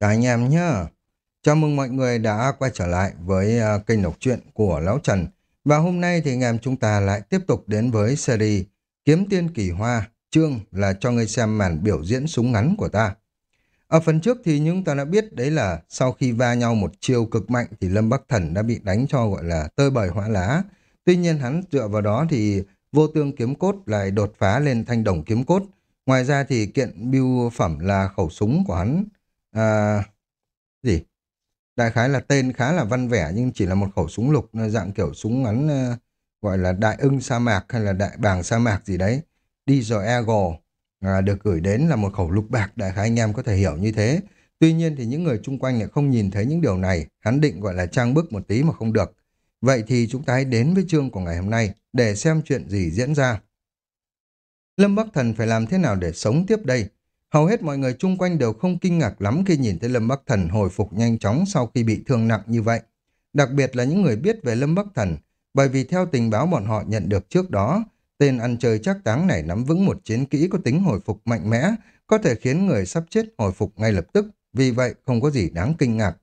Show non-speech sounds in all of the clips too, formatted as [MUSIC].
Cả anh em nhá. Chào mừng mọi người đã quay trở lại với à, kênh đọc truyện của Lão Trần. Và hôm nay thì anh em chúng ta lại tiếp tục đến với series Kiếm Tiên Kỳ Hoa, chương là cho người xem màn biểu diễn súng ngắn của ta. Ở phần trước thì chúng ta đã biết đấy là sau khi va nhau một chiêu cực mạnh thì Lâm Bắc Thần đã bị đánh cho gọi là tơi bời hóa lá. Tuy nhiên hắn dựa vào đó thì vô tương kiếm cốt lại đột phá lên thanh đồng kiếm cốt. Ngoài ra thì kiện biêu phẩm là khẩu súng của hắn à, gì? Đại khái là tên khá là văn vẻ nhưng chỉ là một khẩu súng lục dạng kiểu súng ngắn uh, gọi là đại ưng sa mạc hay là đại bàng sa mạc gì đấy. Đi Eagle à, được gửi đến là một khẩu lục bạc đại khái anh em có thể hiểu như thế. Tuy nhiên thì những người chung quanh lại không nhìn thấy những điều này hắn định gọi là trang bức một tí mà không được. Vậy thì chúng ta hãy đến với chương của ngày hôm nay để xem chuyện gì diễn ra. Lâm Bắc Thần phải làm thế nào để sống tiếp đây? Hầu hết mọi người chung quanh đều không kinh ngạc lắm khi nhìn thấy Lâm Bắc Thần hồi phục nhanh chóng sau khi bị thương nặng như vậy. Đặc biệt là những người biết về Lâm Bắc Thần, bởi vì theo tình báo bọn họ nhận được trước đó, tên ăn chơi chắc táng này nắm vững một chiến kỹ có tính hồi phục mạnh mẽ, có thể khiến người sắp chết hồi phục ngay lập tức, vì vậy không có gì đáng kinh ngạc.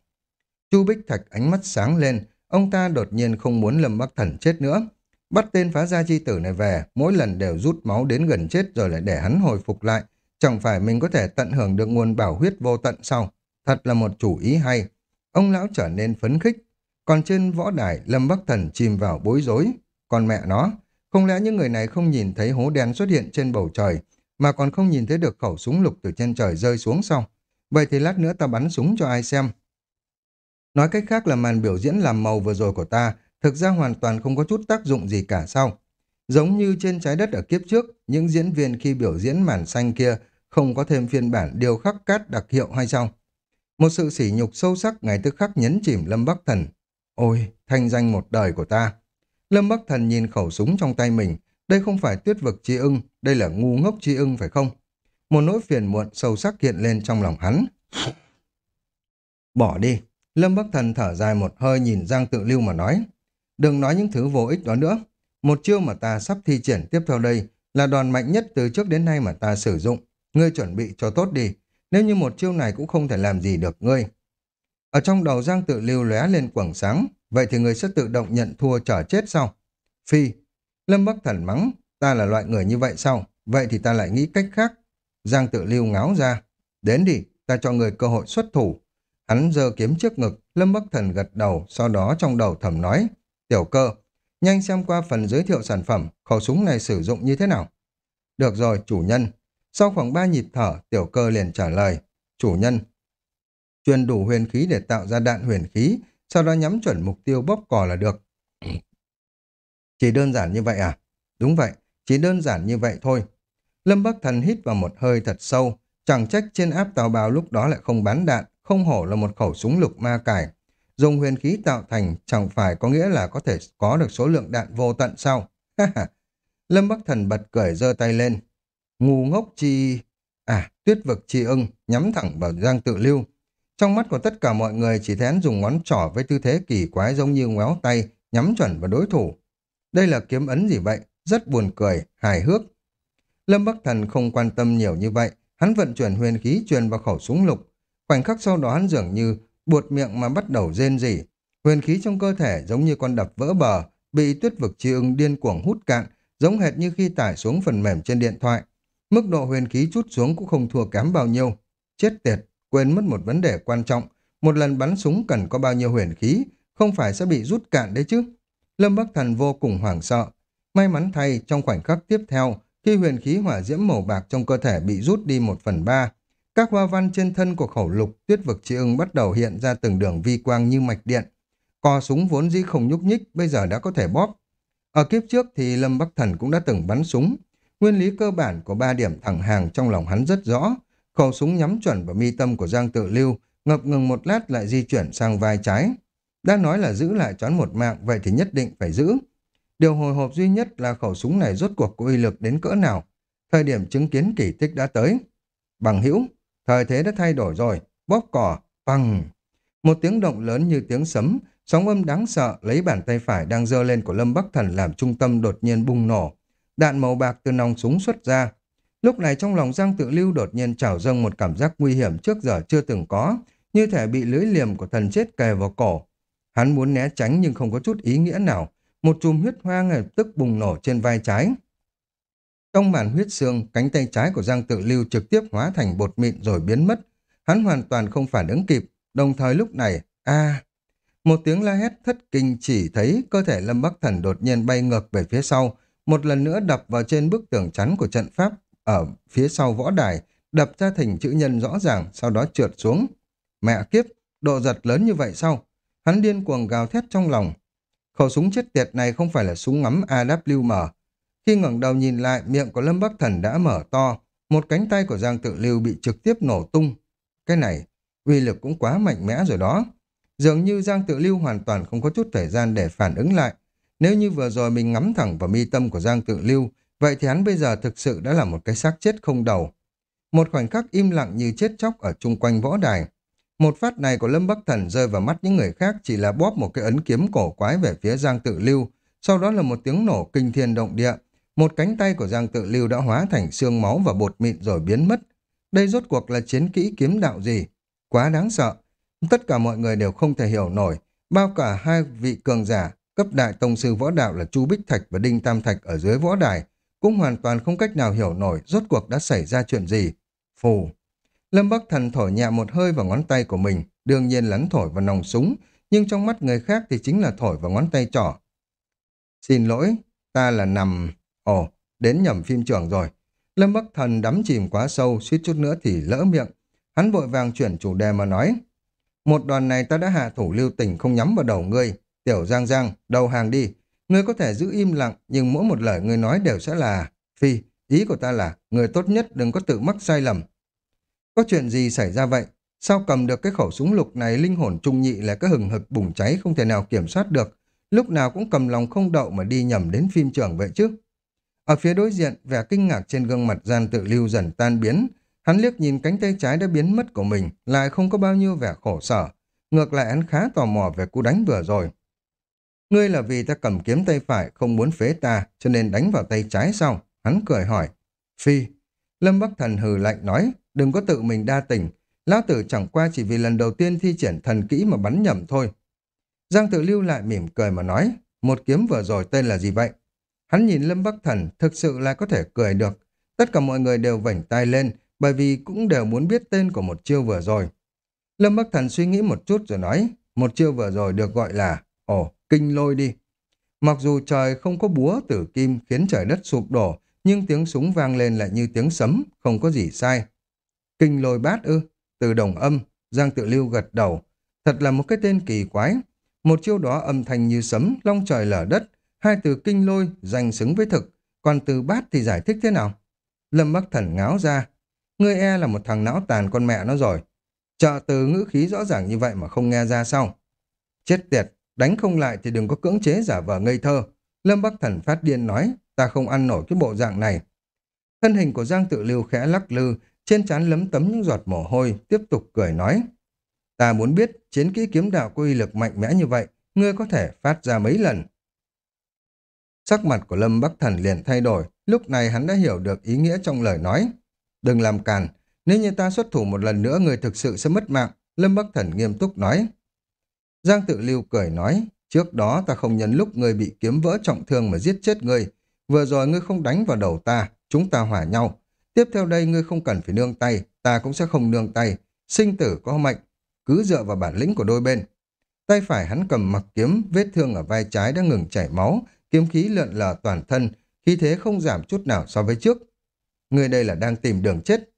Chu Bích Thạch ánh mắt sáng lên, ông ta đột nhiên không muốn Lâm Bắc Thần chết nữa. Bắt tên phá gia chi tử này về, mỗi lần đều rút máu đến gần chết rồi lại để hắn hồi phục lại, Chẳng phải mình có thể tận hưởng được nguồn bảo huyết vô tận sau? Thật là một chủ ý hay. Ông lão trở nên phấn khích. Còn trên võ đài, Lâm Bắc Thần chìm vào bối rối. Còn mẹ nó, không lẽ những người này không nhìn thấy hố đen xuất hiện trên bầu trời, mà còn không nhìn thấy được khẩu súng lục từ trên trời rơi xuống sau Vậy thì lát nữa ta bắn súng cho ai xem. Nói cách khác là màn biểu diễn làm màu vừa rồi của ta thực ra hoàn toàn không có chút tác dụng gì cả sau Giống như trên trái đất ở kiếp trước, những diễn viên khi biểu diễn màn xanh kia không có thêm phiên bản điều khắc cát đặc hiệu hay sao? Một sự sỉ nhục sâu sắc ngày tức khắc nhấn chìm Lâm Bắc Thần. Ôi, thanh danh một đời của ta. Lâm Bắc Thần nhìn khẩu súng trong tay mình. Đây không phải tuyết vực chi ưng, đây là ngu ngốc chi ưng phải không? Một nỗi phiền muộn sâu sắc hiện lên trong lòng hắn. Bỏ đi. Lâm Bắc Thần thở dài một hơi nhìn Giang Tự Lưu mà nói. Đừng nói những thứ vô ích đó nữa. Một chiêu mà ta sắp thi triển tiếp theo đây là đòn mạnh nhất từ trước đến nay mà ta sử dụng. Ngươi chuẩn bị cho tốt đi, nếu như một chiêu này cũng không thể làm gì được ngươi. Ở trong đầu Giang tự lưu lóe lên quầng sáng, vậy thì ngươi sẽ tự động nhận thua trở chết sao? Phi, Lâm Bắc Thần mắng, ta là loại người như vậy sao? Vậy thì ta lại nghĩ cách khác. Giang tự lưu ngáo ra, đến đi, ta cho người cơ hội xuất thủ. Hắn giơ kiếm trước ngực, Lâm Bắc Thần gật đầu, sau đó trong đầu thầm nói, tiểu cơ, nhanh xem qua phần giới thiệu sản phẩm, khẩu súng này sử dụng như thế nào. Được rồi, chủ nhân, sau khoảng ba nhịp thở, tiểu cơ liền trả lời, chủ nhân, truyền đủ huyền khí để tạo ra đạn huyền khí, sau đó nhắm chuẩn mục tiêu bóp cò là được. Chỉ đơn giản như vậy à? Đúng vậy, chỉ đơn giản như vậy thôi. Lâm Bắc Thần hít vào một hơi thật sâu, chẳng trách trên áp tàu bào lúc đó lại không bắn đạn, không hổ là một khẩu súng lục ma cải. Dùng huyền khí tạo thành chẳng phải có nghĩa là có thể có được số lượng đạn vô tận sao? Lâm Bắc Thần bật cười giơ tay lên, ngu ngốc chi... À, tuyết vực chi ưng, nhắm thẳng vào Giang Tự Lưu. Trong mắt của tất cả mọi người chỉ thấy dùng ngón trỏ với tư thế kỳ quái giống như ngoéo tay, nhắm chuẩn vào đối thủ. Đây là kiếm ấn gì vậy? Rất buồn cười, hài hước. Lâm Bắc Thần không quan tâm nhiều như vậy, hắn vận chuyển huyền khí truyền vào khẩu súng lục. Khoảnh khắc sau đó hắn dường như buột miệng mà bắt đầu rên rỉ. Huyền khí trong cơ thể giống như con đập vỡ bờ, bị tuyết vực chi ưng điên cuồng hút cạn, giống hệt như khi tải xuống phần mềm trên điện thoại. Mức độ huyền khí chút xuống cũng không thua kém bao nhiêu. Chết tiệt, quên mất một vấn đề quan trọng. Một lần bắn súng cần có bao nhiêu huyền khí, không phải sẽ bị rút cạn đấy chứ. Lâm Bắc Thần vô cùng hoảng sợ. May mắn thay, trong khoảnh khắc tiếp theo, khi huyền khí hỏa diễm màu bạc trong cơ thể bị rút đi một phần ba, các hoa văn trên thân của khẩu lục tuyết vực chi ưng bắt đầu hiện ra từng đường vi quang như mạch điện. Cò súng vốn dĩ không nhúc nhích, bây giờ đã có thể bóp. Ở kiếp trước thì Lâm Bắc Thần cũng đã từng bắn súng, Nguyên lý cơ bản của ba điểm thẳng hàng trong lòng hắn rất rõ. Khẩu súng nhắm chuẩn vào mi tâm của Giang Tự Lưu, ngập ngừng một lát lại di chuyển sang vai trái. Đã nói là giữ lại choán một mạng, vậy thì nhất định phải giữ. Điều hồi hộp duy nhất là khẩu súng này rốt cuộc có uy lực đến cỡ nào. Thời điểm chứng kiến kỳ tích đã tới. Bằng hữu, thời thế đã thay đổi rồi, bóp cỏ, bằng. Một tiếng động lớn như tiếng sấm, sóng âm đáng sợ lấy bàn tay phải đang dơ lên của Lâm Bắc Thần làm trung tâm đột nhiên bùng nổ đạn màu bạc từ nòng súng xuất ra. Lúc này trong lòng Giang Tự Lưu đột nhiên trào dâng một cảm giác nguy hiểm trước giờ chưa từng có, như thể bị lưới liềm của thần chết kề vào cổ. Hắn muốn né tránh nhưng không có chút ý nghĩa nào. Một chùm huyết hoa ngay tức bùng nổ trên vai trái. Trong màn huyết xương, cánh tay trái của Giang Tự Lưu trực tiếp hóa thành bột mịn rồi biến mất. Hắn hoàn toàn không phản ứng kịp, đồng thời lúc này, a Một tiếng la hét thất kinh chỉ thấy cơ thể Lâm Bắc Thần đột nhiên bay ngược về phía sau, một lần nữa đập vào trên bức tường chắn của trận pháp ở phía sau võ đài, đập ra thành chữ nhân rõ ràng, sau đó trượt xuống. Mẹ kiếp, độ giật lớn như vậy sao? Hắn điên cuồng gào thét trong lòng. Khẩu súng chết tiệt này không phải là súng ngắm AWM. Khi ngẩng đầu nhìn lại, miệng của Lâm Bắc Thần đã mở to, một cánh tay của Giang Tự Lưu bị trực tiếp nổ tung. Cái này, uy lực cũng quá mạnh mẽ rồi đó. Dường như Giang Tự Lưu hoàn toàn không có chút thời gian để phản ứng lại. Nếu như vừa rồi mình ngắm thẳng vào mi tâm của Giang Tự Lưu, vậy thì hắn bây giờ thực sự đã là một cái xác chết không đầu. Một khoảnh khắc im lặng như chết chóc ở chung quanh võ đài. Một phát này của Lâm Bắc Thần rơi vào mắt những người khác chỉ là bóp một cái ấn kiếm cổ quái về phía Giang Tự Lưu, sau đó là một tiếng nổ kinh thiên động địa. Một cánh tay của Giang Tự Lưu đã hóa thành xương máu và bột mịn rồi biến mất. Đây rốt cuộc là chiến kỹ kiếm đạo gì? Quá đáng sợ. Tất cả mọi người đều không thể hiểu nổi. Bao cả hai vị cường giả, cấp đại tông sư võ đạo là Chu Bích Thạch và Đinh Tam Thạch ở dưới võ đài, cũng hoàn toàn không cách nào hiểu nổi rốt cuộc đã xảy ra chuyện gì. Phù. Lâm Bắc Thần thổi nhẹ một hơi vào ngón tay của mình, đương nhiên lắn thổi vào nòng súng, nhưng trong mắt người khác thì chính là thổi vào ngón tay trỏ. Xin lỗi, ta là nằm... Ồ, đến nhầm phim trường rồi. Lâm Bắc Thần đắm chìm quá sâu, suýt chút nữa thì lỡ miệng. Hắn vội vàng chuyển chủ đề mà nói. Một đoàn này ta đã hạ thủ lưu tình không nhắm vào đầu ngươi. Tiểu Giang Giang, đầu hàng đi. Ngươi có thể giữ im lặng, nhưng mỗi một lời ngươi nói đều sẽ là... Phi, ý của ta là, người tốt nhất đừng có tự mắc sai lầm. Có chuyện gì xảy ra vậy? Sao cầm được cái khẩu súng lục này linh hồn trung nhị là cái hừng hực bùng cháy không thể nào kiểm soát được. Lúc nào cũng cầm lòng không đậu mà đi nhầm đến phim trường vậy chứ. Ở phía đối diện, vẻ kinh ngạc trên gương mặt gian tự lưu dần tan biến. Hắn liếc nhìn cánh tay trái đã biến mất của mình, lại không có bao nhiêu vẻ khổ sở. Ngược lại hắn khá tò mò về cú đánh vừa rồi. Ngươi là vì ta cầm kiếm tay phải không muốn phế ta, cho nên đánh vào tay trái sao? Hắn cười hỏi. Phi. Lâm Bắc Thần hừ lạnh nói, đừng có tự mình đa tình. Lão tử chẳng qua chỉ vì lần đầu tiên thi triển thần kỹ mà bắn nhầm thôi. Giang tự lưu lại mỉm cười mà nói, một kiếm vừa rồi tên là gì vậy? Hắn nhìn Lâm Bắc Thần thực sự là có thể cười được. Tất cả mọi người đều vảnh tay lên bởi vì cũng đều muốn biết tên của một chiêu vừa rồi. Lâm Bắc Thần suy nghĩ một chút rồi nói, một chiêu vừa rồi được gọi là, ồ, kinh lôi đi. Mặc dù trời không có búa tử kim khiến trời đất sụp đổ, nhưng tiếng súng vang lên lại như tiếng sấm, không có gì sai. Kinh lôi bát ư, từ đồng âm, Giang Tự Lưu gật đầu. Thật là một cái tên kỳ quái. Một chiêu đó âm thanh như sấm, long trời lở đất, hai từ kinh lôi danh xứng với thực, còn từ bát thì giải thích thế nào? Lâm Bắc Thần ngáo ra, ngươi e là một thằng não tàn con mẹ nó rồi. Trợ từ ngữ khí rõ ràng như vậy mà không nghe ra sao? Chết tiệt, đánh không lại thì đừng có cưỡng chế giả vờ ngây thơ. Lâm Bắc Thần phát điên nói, ta không ăn nổi cái bộ dạng này. Thân hình của Giang Tự Lưu khẽ lắc lư, trên trán lấm tấm những giọt mồ hôi, tiếp tục cười nói. Ta muốn biết chiến kỹ kiếm đạo có uy lực mạnh mẽ như vậy, ngươi có thể phát ra mấy lần. Sắc mặt của Lâm Bắc Thần liền thay đổi, lúc này hắn đã hiểu được ý nghĩa trong lời nói. Đừng làm càn, nếu như ta xuất thủ một lần nữa người thực sự sẽ mất mạng, Lâm Bắc Thần nghiêm túc nói. Giang tự lưu cười nói, trước đó ta không nhấn lúc người bị kiếm vỡ trọng thương mà giết chết ngươi. Vừa rồi ngươi không đánh vào đầu ta, chúng ta hỏa nhau. Tiếp theo đây ngươi không cần phải nương tay, ta cũng sẽ không nương tay. Sinh tử có mệnh, cứ dựa vào bản lĩnh của đôi bên. Tay phải hắn cầm mặc kiếm, vết thương ở vai trái đã ngừng chảy máu, kiếm khí lượn lờ toàn thân, khí thế không giảm chút nào so với trước. Người đây là đang tìm đường chết.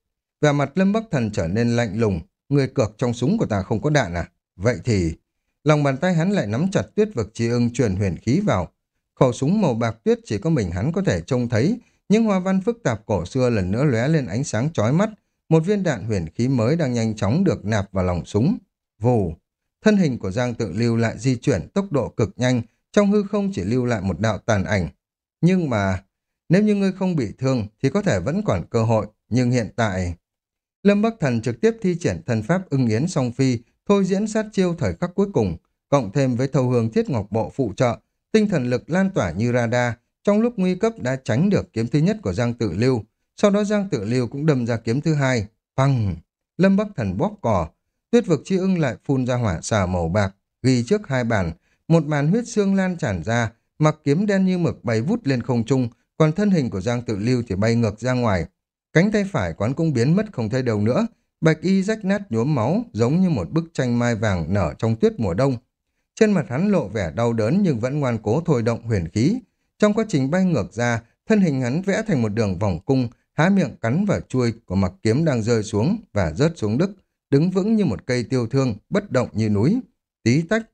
Và mặt Lâm Bắc Thần trở nên lạnh lùng, người cược trong súng của ta không có đạn à? Vậy thì... Lòng bàn tay hắn lại nắm chặt tuyết vực chi ưng truyền huyền khí vào. Khẩu súng màu bạc tuyết chỉ có mình hắn có thể trông thấy, nhưng hoa văn phức tạp cổ xưa lần nữa lóe lên ánh sáng chói mắt. Một viên đạn huyền khí mới đang nhanh chóng được nạp vào lòng súng. Vù! Thân hình của Giang Tự Lưu lại di chuyển tốc độ cực nhanh, trong hư không chỉ lưu lại một đạo tàn ảnh. Nhưng mà, nếu như ngươi không bị thương thì có thể vẫn còn cơ hội, nhưng hiện tại... Lâm Bắc Thần trực tiếp thi triển thần pháp ưng yến song phi, thôi diễn sát chiêu thời khắc cuối cùng, cộng thêm với thâu hương thiết ngọc bộ phụ trợ, tinh thần lực lan tỏa như radar, trong lúc nguy cấp đã tránh được kiếm thứ nhất của Giang Tự Lưu. Sau đó Giang Tự Lưu cũng đâm ra kiếm thứ hai. Phăng! Lâm Bắc Thần bóp cò. Tuyết vực chi ưng lại phun ra hỏa xà màu bạc, ghi trước hai bàn, một bàn huyết xương lan tràn ra, mặc kiếm đen như mực bay vút lên không trung, còn thân hình của Giang Tự Lưu thì bay ngược ra ngoài. Cánh tay phải quán cũng biến mất không thấy đâu nữa, bạch y rách nát nhuốm máu, giống như một bức tranh mai vàng nở trong tuyết mùa đông. Trên mặt hắn lộ vẻ đau đớn nhưng vẫn ngoan cố thôi động huyền khí. Trong quá trình bay ngược ra, thân hình hắn vẽ thành một đường vòng cung, há miệng cắn vào chuôi của mặc kiếm đang rơi xuống và rớt xuống đất, đứng vững như một cây tiêu thương, bất động như núi. Tí tách,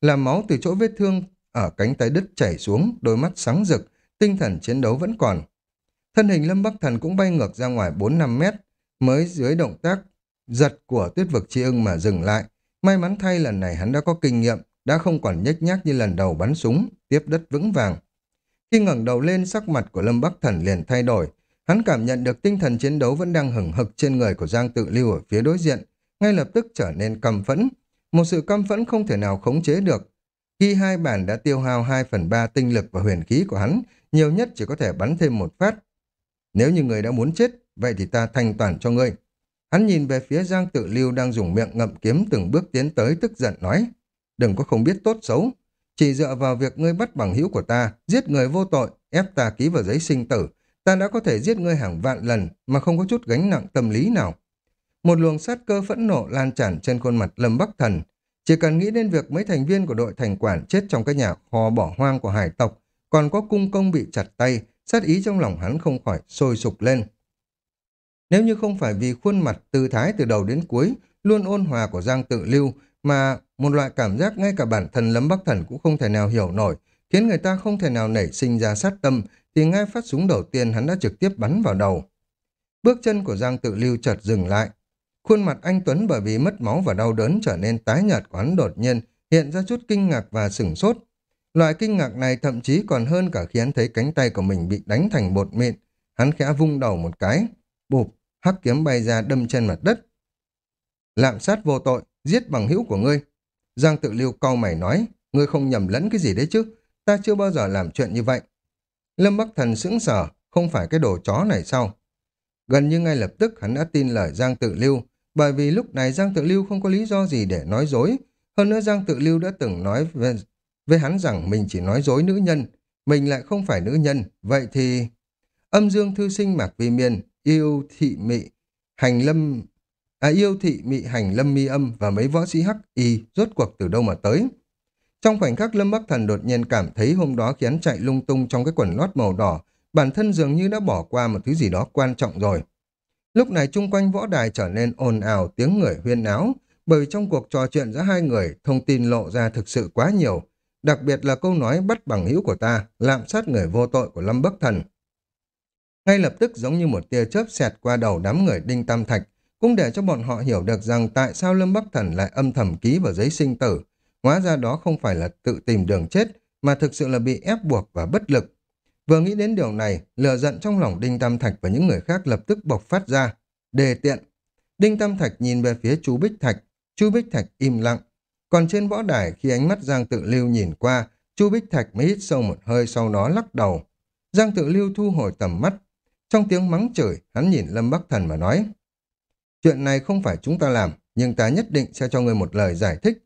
làm máu từ chỗ vết thương ở cánh tay đứt chảy xuống, đôi mắt sáng rực, tinh thần chiến đấu vẫn còn. Thân hình Lâm Bắc Thần cũng bay ngược ra ngoài 4-5 mét, mới dưới động tác giật của tuyết vực chi ưng mà dừng lại. May mắn thay lần này hắn đã có kinh nghiệm, đã không còn nhếch nhác như lần đầu bắn súng, tiếp đất vững vàng. Khi ngẩng đầu lên, sắc mặt của Lâm Bắc Thần liền thay đổi. Hắn cảm nhận được tinh thần chiến đấu vẫn đang hừng hực trên người của Giang Tự Lưu ở phía đối diện, ngay lập tức trở nên căm phẫn. Một sự căm phẫn không thể nào khống chế được. Khi hai bản đã tiêu hao 2 phần 3 tinh lực và huyền khí của hắn, nhiều nhất chỉ có thể bắn thêm một phát. Nếu như người đã muốn chết, vậy thì ta thanh toàn cho ngươi. Hắn nhìn về phía Giang Tự Lưu đang dùng miệng ngậm kiếm từng bước tiến tới tức giận nói. Đừng có không biết tốt xấu. Chỉ dựa vào việc ngươi bắt bằng hữu của ta, giết người vô tội, ép ta ký vào giấy sinh tử, ta đã có thể giết ngươi hàng vạn lần mà không có chút gánh nặng tâm lý nào. Một luồng sát cơ phẫn nộ lan tràn trên khuôn mặt Lâm Bắc Thần. Chỉ cần nghĩ đến việc mấy thành viên của đội thành quản chết trong cái nhà kho bỏ hoang của hải tộc, còn có cung công bị chặt tay, sát ý trong lòng hắn không khỏi sôi sục lên. Nếu như không phải vì khuôn mặt tư thái từ đầu đến cuối, luôn ôn hòa của Giang Tự Lưu, mà một loại cảm giác ngay cả bản thân Lâm Bắc Thần cũng không thể nào hiểu nổi, khiến người ta không thể nào nảy sinh ra sát tâm, thì ngay phát súng đầu tiên hắn đã trực tiếp bắn vào đầu. Bước chân của Giang Tự Lưu chợt dừng lại. Khuôn mặt anh Tuấn bởi vì mất máu và đau đớn trở nên tái nhợt của hắn đột nhiên, hiện ra chút kinh ngạc và sửng sốt. Loại kinh ngạc này thậm chí còn hơn cả khi hắn thấy cánh tay của mình bị đánh thành bột mịn. Hắn khẽ vung đầu một cái. Bụp, hắc kiếm bay ra đâm trên mặt đất. Lạm sát vô tội, giết bằng hữu của ngươi. Giang tự lưu cau mày nói, ngươi không nhầm lẫn cái gì đấy chứ, ta chưa bao giờ làm chuyện như vậy. Lâm Bắc Thần sững sờ, không phải cái đồ chó này sao? Gần như ngay lập tức hắn đã tin lời Giang tự lưu, bởi vì lúc này Giang tự lưu không có lý do gì để nói dối. Hơn nữa Giang tự lưu đã từng nói về, với hắn rằng mình chỉ nói dối nữ nhân, mình lại không phải nữ nhân, vậy thì... Âm dương thư sinh mạc vi miên, yêu thị mị, hành lâm À, yêu thị mị hành lâm mi âm và mấy võ sĩ hắc y rốt cuộc từ đâu mà tới. Trong khoảnh khắc Lâm Bắc Thần đột nhiên cảm thấy hôm đó khiến chạy lung tung trong cái quần lót màu đỏ, bản thân dường như đã bỏ qua một thứ gì đó quan trọng rồi. Lúc này chung quanh võ đài trở nên ồn ào tiếng người huyên náo, bởi trong cuộc trò chuyện giữa hai người, thông tin lộ ra thực sự quá nhiều, đặc biệt là câu nói bắt bằng hữu của ta, lạm sát người vô tội của Lâm Bắc Thần. Ngay lập tức giống như một tia chớp xẹt qua đầu đám người Đinh Tam Thạch, cũng để cho bọn họ hiểu được rằng tại sao Lâm Bắc Thần lại âm thầm ký vào giấy sinh tử. Hóa ra đó không phải là tự tìm đường chết, mà thực sự là bị ép buộc và bất lực. Vừa nghĩ đến điều này, lửa giận trong lòng Đinh Tam Thạch và những người khác lập tức bộc phát ra. Đề tiện. Đinh Tam Thạch nhìn về phía chú Bích Thạch. Chú Bích Thạch im lặng. Còn trên võ đài khi ánh mắt Giang Tự Lưu nhìn qua, Chu Bích Thạch mới hít sâu một hơi sau đó lắc đầu. Giang Tự Lưu thu hồi tầm mắt. Trong tiếng mắng chửi, hắn nhìn Lâm Bắc Thần mà nói. Chuyện này không phải chúng ta làm, nhưng ta nhất định sẽ cho ngươi một lời giải thích.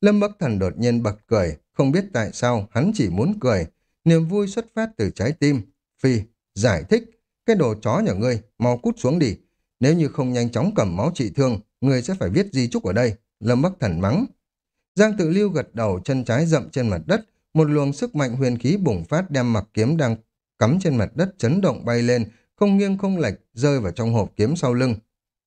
Lâm Bắc Thần đột nhiên bật cười, không biết tại sao hắn chỉ muốn cười. Niềm vui xuất phát từ trái tim. Phi, giải thích. Cái đồ chó nhà ngươi, mau cút xuống đi. Nếu như không nhanh chóng cầm máu trị thương, ngươi sẽ phải viết di chúc ở đây. Lâm Bắc Thần mắng. Giang tự lưu gật đầu chân trái rậm trên mặt đất, một luồng sức mạnh huyền khí bùng phát đem mặc kiếm đang cắm trên mặt đất chấn động bay lên, không nghiêng không lệch, rơi vào trong hộp kiếm sau lưng.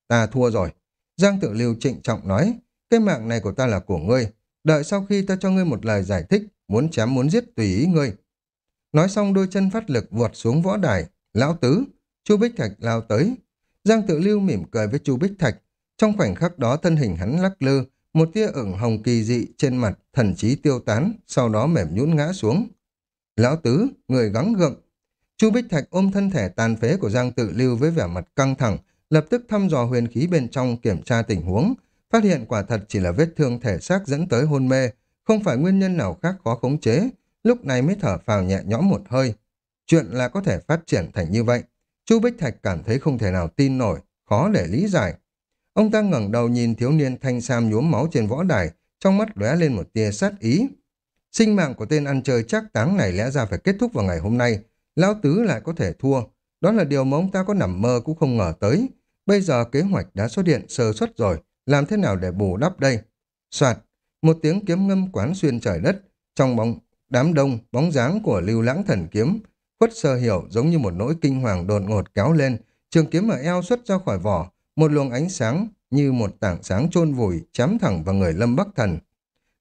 Ta thua rồi. Giang tự lưu trịnh trọng nói, cái mạng này của ta là của ngươi. Đợi sau khi ta cho ngươi một lời giải thích, muốn chém muốn giết tùy ý ngươi. Nói xong đôi chân phát lực vọt xuống võ đài. Lão tứ, chu Bích Thạch lao tới. Giang tự lưu mỉm cười với chu Bích Thạch. Trong khoảnh khắc đó thân hình hắn lắc lư, một tia ửng hồng kỳ dị trên mặt, thần trí tiêu tán, sau đó mềm nhũn ngã xuống. Lão tứ, người gắng gượng. Chu Bích Thạch ôm thân thể tàn phế của Giang tự lưu với vẻ mặt căng thẳng, lập tức thăm dò huyền khí bên trong kiểm tra tình huống, phát hiện quả thật chỉ là vết thương thể xác dẫn tới hôn mê, không phải nguyên nhân nào khác khó khống chế, lúc này mới thở phào nhẹ nhõm một hơi. Chuyện là có thể phát triển thành như vậy. Chu Bích Thạch cảm thấy không thể nào tin nổi, khó để lý giải. Ông ta ngẩng đầu nhìn thiếu niên thanh sam nhuốm máu trên võ đài, trong mắt lóe lên một tia sát ý. Sinh mạng của tên ăn chơi chắc táng này lẽ ra phải kết thúc vào ngày hôm nay. Lão Tứ lại có thể thua. Đó là điều mà ông ta có nằm mơ cũng không ngờ tới. Bây giờ kế hoạch đã xuất hiện sơ suất rồi. Làm thế nào để bù đắp đây? Soạt, một tiếng kiếm ngâm quán xuyên trời đất. Trong bóng đám đông, bóng dáng của lưu lãng thần kiếm. Khuất sơ hiểu giống như một nỗi kinh hoàng đột ngột kéo lên. Trường kiếm ở eo xuất ra khỏi vỏ. Một luồng ánh sáng như một tảng sáng chôn vùi chém thẳng vào người Lâm Bắc Thần.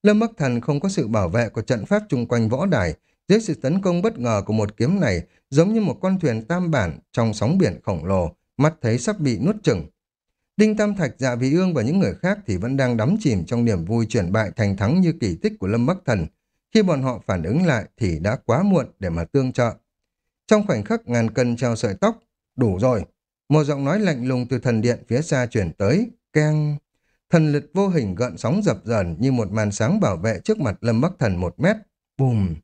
Lâm Bắc Thần không có sự bảo vệ của trận pháp chung quanh võ đài, dưới sự tấn công bất ngờ của một kiếm này giống như một con thuyền tam bản trong sóng biển khổng lồ, mắt thấy sắp bị nuốt chửng. Đinh Tam Thạch, Dạ Vị Ương và những người khác thì vẫn đang đắm chìm trong niềm vui chuyển bại thành thắng như kỳ tích của Lâm Bắc Thần. Khi bọn họ phản ứng lại thì đã quá muộn để mà tương trợ. Trong khoảnh khắc ngàn cân treo sợi tóc, đủ rồi. Một giọng nói lạnh lùng từ thần điện phía xa chuyển tới, keng. Thần lực vô hình gợn sóng dập dờn như một màn sáng bảo vệ trước mặt Lâm Bắc Thần một mét. Bùm!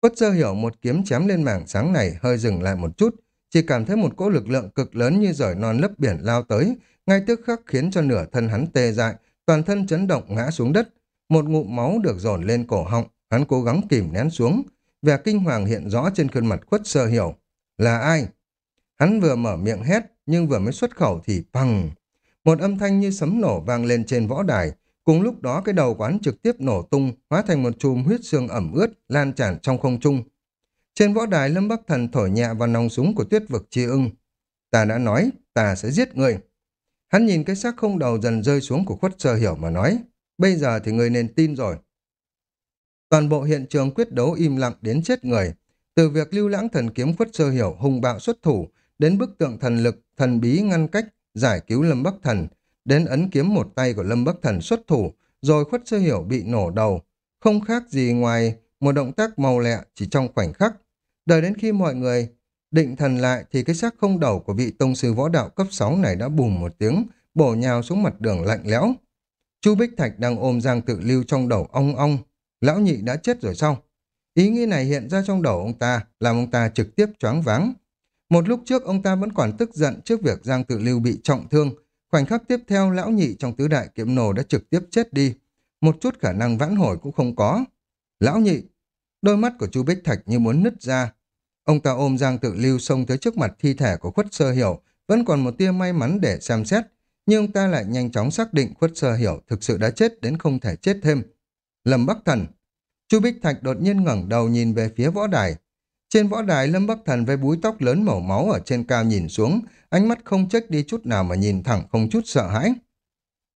Quất sơ hiểu một kiếm chém lên mảng sáng này hơi dừng lại một chút, chỉ cảm thấy một cỗ lực lượng cực lớn như rời non lấp biển lao tới, ngay tức khắc khiến cho nửa thân hắn tê dại, toàn thân chấn động ngã xuống đất. Một ngụm máu được dồn lên cổ họng, hắn cố gắng kìm nén xuống. Vẻ kinh hoàng hiện rõ trên khuôn mặt khuất sơ hiểu. Là ai? Hắn vừa mở miệng hét, nhưng vừa mới xuất khẩu thì bằng. Một âm thanh như sấm nổ vang lên trên võ đài, Cùng lúc đó cái đầu quán trực tiếp nổ tung, hóa thành một chùm huyết xương ẩm ướt, lan tràn trong không trung. Trên võ đài Lâm Bắc Thần thổi nhẹ vào nòng súng của tuyết vực chi ưng. Ta đã nói, ta sẽ giết người. Hắn nhìn cái xác không đầu dần rơi xuống của khuất sơ hiểu mà nói, bây giờ thì người nên tin rồi. Toàn bộ hiện trường quyết đấu im lặng đến chết người. Từ việc lưu lãng thần kiếm khuất sơ hiểu hùng bạo xuất thủ, đến bức tượng thần lực, thần bí ngăn cách, giải cứu Lâm Bắc Thần, đến ấn kiếm một tay của Lâm Bắc Thần xuất thủ, rồi khuất sơ hiểu bị nổ đầu. Không khác gì ngoài một động tác màu lẹ chỉ trong khoảnh khắc. Đợi đến khi mọi người định thần lại thì cái xác không đầu của vị tông sư võ đạo cấp 6 này đã bùm một tiếng, bổ nhào xuống mặt đường lạnh lẽo. Chu Bích Thạch đang ôm Giang Tự Lưu trong đầu ong ong. Lão nhị đã chết rồi sao? Ý nghĩ này hiện ra trong đầu ông ta, làm ông ta trực tiếp choáng váng. Một lúc trước ông ta vẫn còn tức giận trước việc Giang Tự Lưu bị trọng thương, Khoảnh khắc tiếp theo, lão nhị trong tứ đại kiếm nổ đã trực tiếp chết đi. Một chút khả năng vãn hồi cũng không có. Lão nhị, đôi mắt của chu Bích Thạch như muốn nứt ra. Ông ta ôm Giang tự lưu xông tới trước mặt thi thể của khuất sơ hiểu, vẫn còn một tia may mắn để xem xét. Nhưng ông ta lại nhanh chóng xác định khuất sơ hiểu thực sự đã chết đến không thể chết thêm. Lâm Bắc Thần Chu Bích Thạch đột nhiên ngẩng đầu nhìn về phía võ đài. Trên võ đài Lâm Bắc Thần với búi tóc lớn màu máu ở trên cao nhìn xuống, ánh mắt không trách đi chút nào mà nhìn thẳng không chút sợ hãi.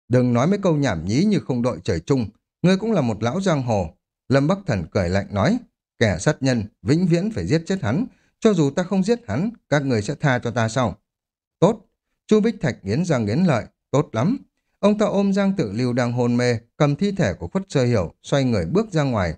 Đừng nói mấy câu nhảm nhí như không đội trời chung, ngươi cũng là một lão giang hồ. Lâm Bắc Thần cười lạnh nói, kẻ sát nhân, vĩnh viễn phải giết chết hắn, cho dù ta không giết hắn, các người sẽ tha cho ta sau. Tốt, Chu Bích Thạch nghiến răng nghiến lợi, tốt lắm. Ông ta ôm Giang Tự Lưu đang hôn mê, cầm thi thể của khuất sơ hiểu, xoay người bước ra ngoài.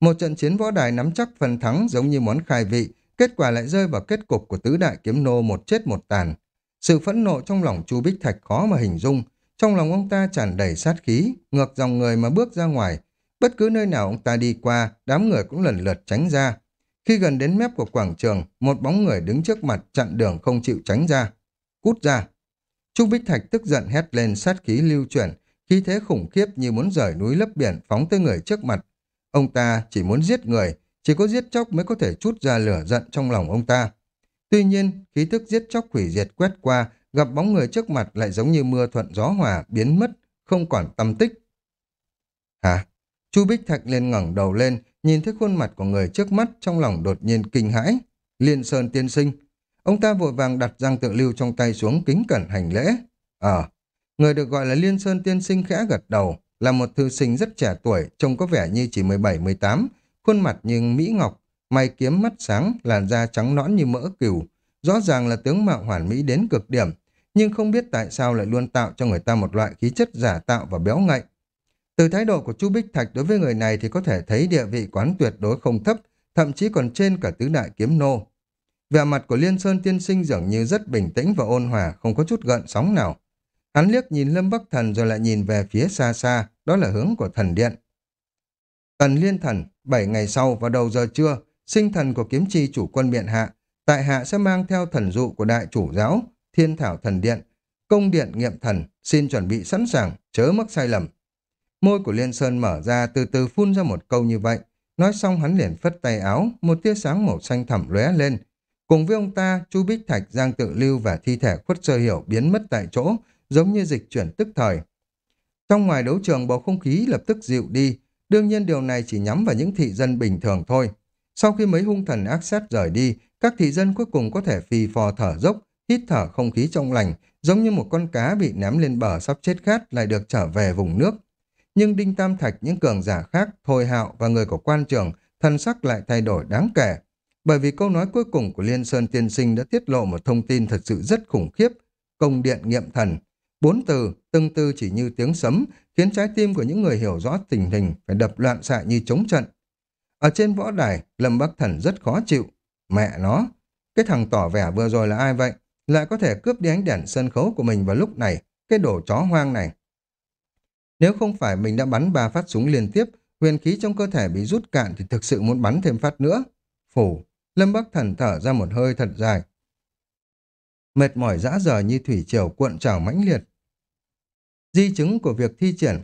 Một trận chiến võ đài nắm chắc phần thắng giống như món khai vị, Kết quả lại rơi vào kết cục của tứ đại kiếm nô một chết một tàn. Sự phẫn nộ trong lòng Chu Bích Thạch khó mà hình dung. Trong lòng ông ta tràn đầy sát khí, ngược dòng người mà bước ra ngoài. Bất cứ nơi nào ông ta đi qua, đám người cũng lần lượt tránh ra. Khi gần đến mép của quảng trường, một bóng người đứng trước mặt chặn đường không chịu tránh ra. Cút ra! Chu Bích Thạch tức giận hét lên sát khí lưu chuyển, khí thế khủng khiếp như muốn rời núi lấp biển phóng tới người trước mặt. Ông ta chỉ muốn giết người, chỉ có giết chóc mới có thể chút ra lửa giận trong lòng ông ta. Tuy nhiên, khí thức giết chóc hủy diệt quét qua, gặp bóng người trước mặt lại giống như mưa thuận gió hòa, biến mất, không còn tâm tích. Hả? Chu Bích Thạch lên ngẩng đầu lên, nhìn thấy khuôn mặt của người trước mắt trong lòng đột nhiên kinh hãi. Liên Sơn tiên sinh. Ông ta vội vàng đặt răng tự lưu trong tay xuống kính cẩn hành lễ. Ờ, người được gọi là Liên Sơn tiên sinh khẽ gật đầu, là một thư sinh rất trẻ tuổi, trông có vẻ như chỉ 17-18, khuôn mặt như Mỹ Ngọc, mày kiếm mắt sáng, làn da trắng nõn như mỡ cừu. Rõ ràng là tướng mạo hoàn mỹ đến cực điểm, nhưng không biết tại sao lại luôn tạo cho người ta một loại khí chất giả tạo và béo ngậy. Từ thái độ của Chu Bích Thạch đối với người này thì có thể thấy địa vị quán tuyệt đối không thấp, thậm chí còn trên cả tứ đại kiếm nô. Vẻ mặt của Liên Sơn tiên sinh dường như rất bình tĩnh và ôn hòa, không có chút gợn sóng nào. Hắn liếc nhìn Lâm Bắc Thần rồi lại nhìn về phía xa xa, đó là hướng của thần điện. Tần Liên Thần, bảy ngày sau vào đầu giờ trưa, sinh thần của kiếm chi chủ quân Miện hạ, tại hạ sẽ mang theo thần dụ của đại chủ giáo, thiên thảo thần điện, Công điện nghiệm thần, xin chuẩn bị sẵn sàng, chớ mắc sai lầm. Môi của Liên Sơn mở ra từ từ phun ra một câu như vậy. Nói xong hắn liền phất tay áo, một tia sáng màu xanh thẳm lóe lên. Cùng với ông ta, Chu Bích Thạch, Giang Tự Lưu và thi thể khuất sơ hiểu biến mất tại chỗ, giống như dịch chuyển tức thời. Trong ngoài đấu trường bầu không khí lập tức dịu đi, đương nhiên điều này chỉ nhắm vào những thị dân bình thường thôi. Sau khi mấy hung thần ác sát rời đi, các thị dân cuối cùng có thể phì phò thở dốc, hít thở không khí trong lành, giống như một con cá bị ném lên bờ sắp chết khát lại được trở về vùng nước. Nhưng Đinh Tam Thạch, những cường giả khác, Thôi Hạo và người của quan trường, thân sắc lại thay đổi đáng kể. Bởi vì câu nói cuối cùng của Liên Sơn Tiên Sinh đã tiết lộ một thông tin thật sự rất khủng khiếp. Công điện nghiệm thần. Bốn từ, từng từ chỉ như tiếng sấm, khiến trái tim của những người hiểu rõ tình hình phải đập loạn xạ như chống trận. Ở trên võ đài, Lâm Bắc Thần rất khó chịu. Mẹ nó, cái thằng tỏ vẻ vừa rồi là ai vậy? Lại có thể cướp đi ánh đèn sân khấu của mình vào lúc này, cái đồ chó hoang này. Nếu không phải mình đã bắn ba phát súng liên tiếp, huyền khí trong cơ thể bị rút cạn thì thực sự muốn bắn thêm phát nữa. Phủ, Lâm Bắc Thần thở ra một hơi thật dài. Mệt mỏi dã rời như thủy triều cuộn trào mãnh liệt. Di chứng của việc thi triển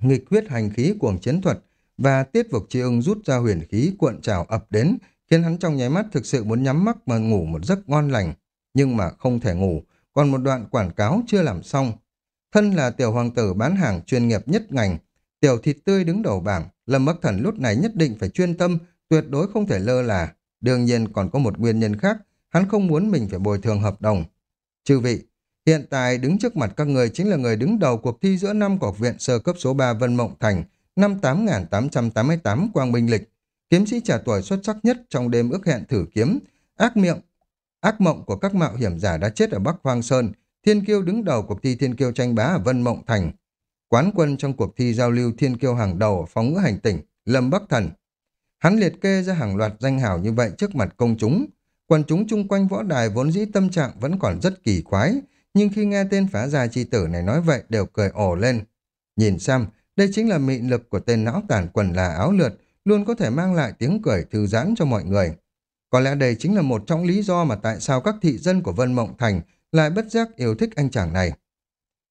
nghịch huyết hành khí cuồng chiến thuật và tiết vực chi ưng rút ra huyền khí cuộn trào ập đến, khiến hắn trong nháy mắt thực sự muốn nhắm mắt mà ngủ một giấc ngon lành, nhưng mà không thể ngủ, còn một đoạn quảng cáo chưa làm xong. Thân là tiểu hoàng tử bán hàng chuyên nghiệp nhất ngành, tiểu thịt tươi đứng đầu bảng, Lâm Bắc Thần lúc này nhất định phải chuyên tâm, tuyệt đối không thể lơ là. Đương nhiên còn có một nguyên nhân khác, hắn không muốn mình phải bồi thường hợp đồng. Chư vị, hiện tại đứng trước mặt các người chính là người đứng đầu cuộc thi giữa năm của học viện sơ cấp số 3 Vân Mộng Thành, năm 8888 Quang Minh Lịch, kiếm sĩ trẻ tuổi xuất sắc nhất trong đêm ước hẹn thử kiếm, ác miệng, ác mộng của các mạo hiểm giả đã chết ở Bắc Hoang Sơn, thiên kiêu đứng đầu cuộc thi thiên kiêu tranh bá ở Vân Mộng Thành, quán quân trong cuộc thi giao lưu thiên kiêu hàng đầu ở phóng ngữ hành tỉnh, Lâm Bắc Thần. Hắn liệt kê ra hàng loạt danh hào như vậy trước mặt công chúng. Quần chúng chung quanh võ đài vốn dĩ tâm trạng vẫn còn rất kỳ quái, nhưng khi nghe tên phá gia chi tử này nói vậy đều cười ồ lên. Nhìn xem, đây chính là mị lực của tên não tàn quần là áo lượt, luôn có thể mang lại tiếng cười thư giãn cho mọi người. Có lẽ đây chính là một trong lý do mà tại sao các thị dân của Vân Mộng Thành lại bất giác yêu thích anh chàng này.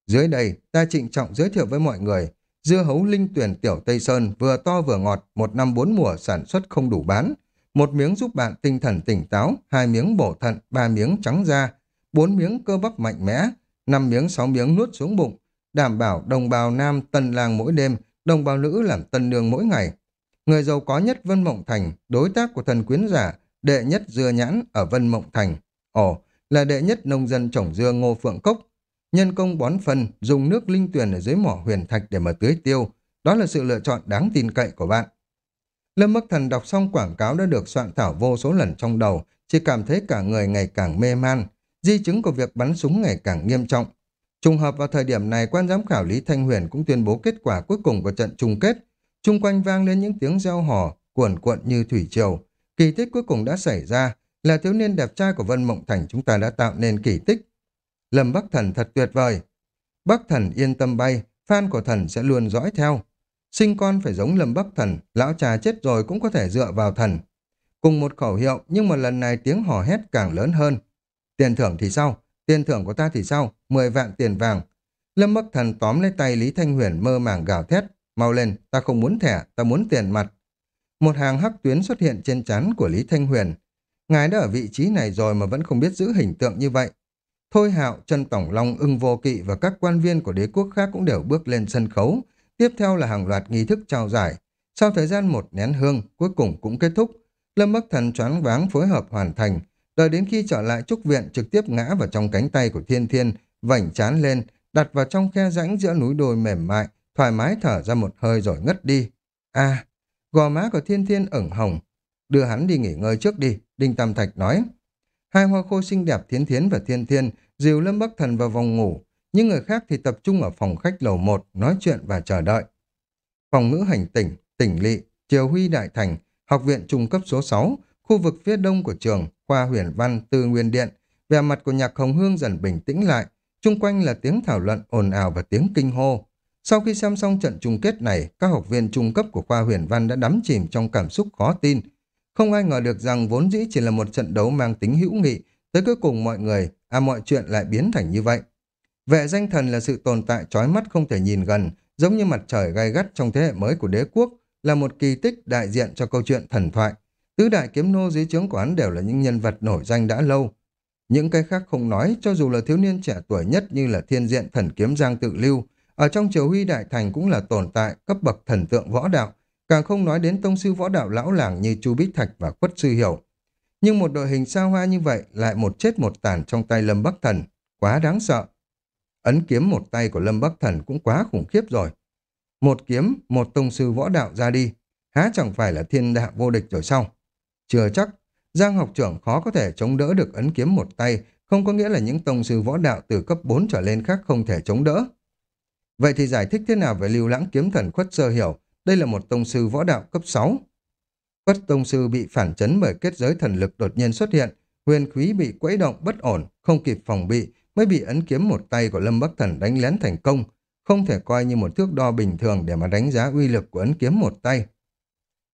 Dưới đây, ta trịnh trọng giới thiệu với mọi người, dưa hấu linh tuyển tiểu Tây Sơn vừa to vừa ngọt, một năm bốn mùa sản xuất không đủ bán. Một miếng giúp bạn tinh thần tỉnh táo, hai miếng bổ thận, ba miếng trắng da, bốn miếng cơ bắp mạnh mẽ, năm miếng sáu miếng nuốt xuống bụng, đảm bảo đồng bào nam tân lang mỗi đêm, đồng bào nữ làm tân nương mỗi ngày. Người giàu có nhất Vân Mộng Thành, đối tác của thần quyến giả, đệ nhất dưa nhãn ở Vân Mộng Thành. Ồ, là đệ nhất nông dân trồng dưa ngô phượng cốc. Nhân công bón phân, dùng nước linh tuyền ở dưới mỏ huyền thạch để mà tưới tiêu. Đó là sự lựa chọn đáng tin cậy của bạn. Lâm Bắc Thần đọc xong quảng cáo đã được soạn thảo vô số lần trong đầu, chỉ cảm thấy cả người ngày càng mê man. Di chứng của việc bắn súng ngày càng nghiêm trọng. Trùng hợp vào thời điểm này, quan giám khảo Lý Thanh Huyền cũng tuyên bố kết quả cuối cùng của trận chung kết. Trung quanh vang lên những tiếng reo hò, cuồn cuộn như thủy triều. Kỳ tích cuối cùng đã xảy ra, là thiếu niên đẹp trai của Vân Mộng Thành chúng ta đã tạo nên kỳ tích. Lâm Bắc Thần thật tuyệt vời. Bắc Thần yên tâm bay, fan của thần sẽ luôn dõi theo. Sinh con phải giống Lâm Bắc Thần, lão trà chết rồi cũng có thể dựa vào thần. Cùng một khẩu hiệu, nhưng mà lần này tiếng hò hét càng lớn hơn. Tiền thưởng thì sao? Tiền thưởng của ta thì sao? Mười vạn tiền vàng. Lâm Bắc Thần tóm lấy tay Lý Thanh Huyền mơ màng gào thét. Mau lên, ta không muốn thẻ, ta muốn tiền mặt. Một hàng hắc tuyến xuất hiện trên trán của Lý Thanh Huyền. Ngài đã ở vị trí này rồi mà vẫn không biết giữ hình tượng như vậy. Thôi Hạo, trần Tổng Long, ưng vô kỵ và các quan viên của đế quốc khác cũng đều bước lên sân khấu. Tiếp theo là hàng loạt nghi thức trao giải. Sau thời gian một nén hương, cuối cùng cũng kết thúc. Lâm Bắc Thần choáng váng phối hợp hoàn thành. Đợi đến khi trở lại trúc viện trực tiếp ngã vào trong cánh tay của Thiên Thiên, vảnh chán lên, đặt vào trong khe rãnh giữa núi đồi mềm mại, thoải mái thở ra một hơi rồi ngất đi. a à, gò má của Thiên Thiên ửng hồng. Đưa hắn đi nghỉ ngơi trước đi, Đinh Tam Thạch nói. Hai hoa khô xinh đẹp Thiến Thiến và Thiên Thiên dìu Lâm Bắc Thần vào vòng ngủ, những người khác thì tập trung ở phòng khách lầu một nói chuyện và chờ đợi. Phòng ngữ hành tỉnh, tỉnh lỵ, Triều Huy Đại Thành, Học viện trung cấp số 6, khu vực phía đông của trường, khoa huyền văn, tư nguyên điện, vẻ mặt của nhạc hồng hương dần bình tĩnh lại, chung quanh là tiếng thảo luận ồn ào và tiếng kinh hô. Sau khi xem xong trận chung kết này, các học viên trung cấp của khoa huyền văn đã đắm chìm trong cảm xúc khó tin, không ai ngờ được rằng vốn dĩ chỉ là một trận đấu mang tính hữu nghị, tới cuối cùng mọi người, à mọi chuyện lại biến thành như vậy. Vệ danh thần là sự tồn tại trói mắt không thể nhìn gần, giống như mặt trời gai gắt trong thế hệ mới của đế quốc, là một kỳ tích đại diện cho câu chuyện thần thoại. Tứ đại kiếm nô dưới trướng của hắn đều là những nhân vật nổi danh đã lâu. Những cái khác không nói, cho dù là thiếu niên trẻ tuổi nhất như là thiên diện thần kiếm Giang Tự Lưu, ở trong triều huy đại thành cũng là tồn tại cấp bậc thần tượng võ đạo, càng không nói đến tông sư võ đạo lão làng như Chu Bích Thạch và Quất Sư Hiểu. Nhưng một đội hình sao hoa như vậy lại một chết một tàn trong tay Lâm Bắc Thần, quá đáng sợ. Ấn kiếm một tay của Lâm Bắc Thần cũng quá khủng khiếp rồi. Một kiếm, một tông sư võ đạo ra đi, há chẳng phải là thiên đạo vô địch rồi sao? Chưa chắc, Giang học trưởng khó có thể chống đỡ được ấn kiếm một tay, không có nghĩa là những tông sư võ đạo từ cấp 4 trở lên khác không thể chống đỡ. Vậy thì giải thích thế nào về lưu lãng kiếm thần khuất sơ hiểu, đây là một tông sư võ đạo cấp 6. Khuất tông sư bị phản chấn bởi kết giới thần lực đột nhiên xuất hiện, huyền khí bị quẫy động bất ổn, không kịp phòng bị, mới bị ấn kiếm một tay của Lâm Bắc Thần đánh lén thành công, không thể coi như một thước đo bình thường để mà đánh giá uy lực của ấn kiếm một tay.